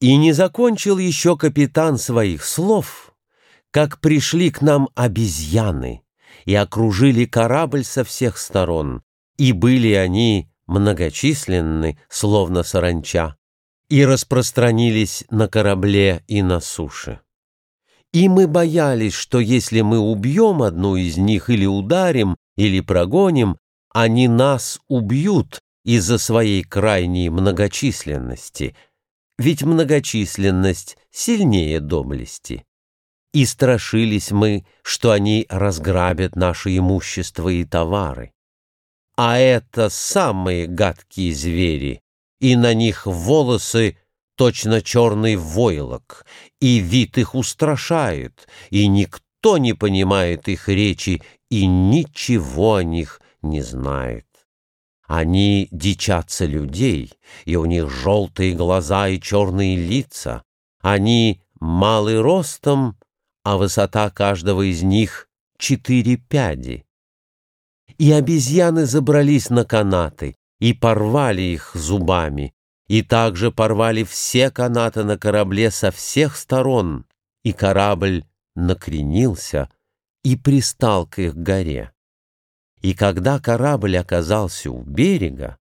И не закончил еще капитан своих слов, как пришли к нам обезьяны и окружили корабль со всех сторон, и были они многочисленны, словно саранча, и распространились на корабле и на суше. И мы боялись, что если мы убьем одну из них или ударим, или прогоним, они нас убьют из-за своей крайней многочисленности — ведь многочисленность сильнее доблести. И страшились мы, что они разграбят наше имущество и товары. А это самые гадкие звери, и на них волосы точно черный войлок, и вид их устрашает, и никто не понимает их речи и ничего о них не знает. Они дичатся людей, и у них желтые глаза и черные лица. Они малы ростом, а высота каждого из них — четыре пяди. И обезьяны забрались на канаты и порвали их зубами, и также порвали все канаты на корабле со всех сторон, и корабль накренился и пристал к их горе. И когда корабль оказался у берега,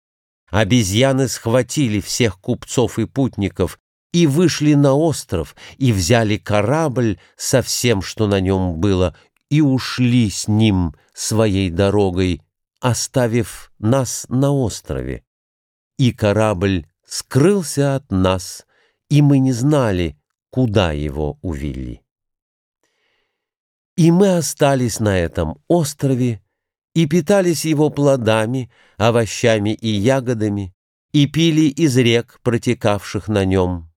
обезьяны схватили всех купцов и путников и вышли на остров, и взяли корабль со всем, что на нем было, и ушли с ним своей дорогой, оставив нас на острове. И корабль скрылся от нас, и мы не знали, куда его увели. И мы остались на этом острове, и питались его плодами, овощами и ягодами, и пили из рек, протекавших на нем.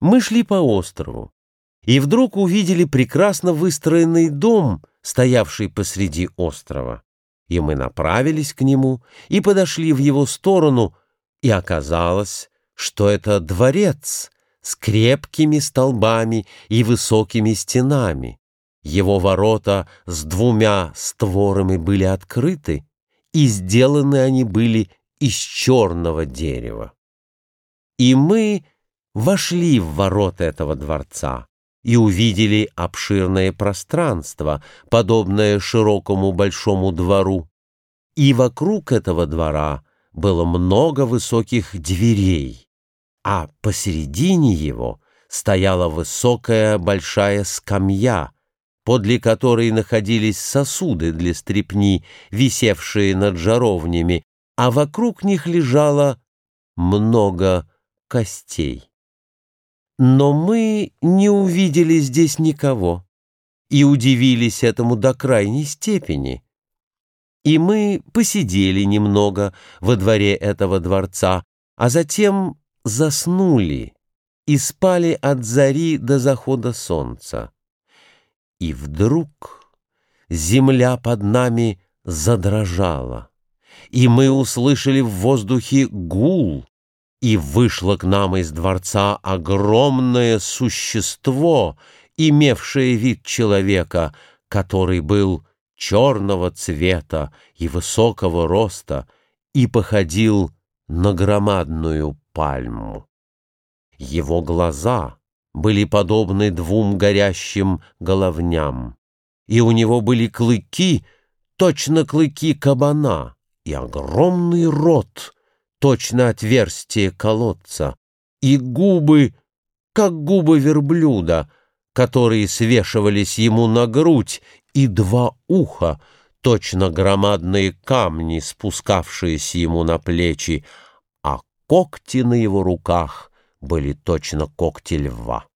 Мы шли по острову, и вдруг увидели прекрасно выстроенный дом, стоявший посреди острова. И мы направились к нему и подошли в его сторону, и оказалось, что это дворец с крепкими столбами и высокими стенами. Его ворота с двумя створами были открыты, и сделаны они были из черного дерева. И мы вошли в ворота этого дворца и увидели обширное пространство, подобное широкому большому двору. И вокруг этого двора было много высоких дверей, а посередине его стояла высокая большая скамья — подле которой находились сосуды для стрепни, висевшие над жаровнями, а вокруг них лежало много костей. Но мы не увидели здесь никого и удивились этому до крайней степени. И мы посидели немного во дворе этого дворца, а затем заснули и спали от зари до захода солнца. И вдруг земля под нами задрожала, и мы услышали в воздухе гул, и вышло к нам из дворца огромное существо, имевшее вид человека, который был черного цвета и высокого роста и походил на громадную пальму. Его глаза — были подобны двум горящим головням, и у него были клыки, точно клыки кабана, и огромный рот, точно отверстие колодца, и губы, как губы верблюда, которые свешивались ему на грудь, и два уха, точно громадные камни, спускавшиеся ему на плечи, а когти на его руках — были точно когти льва.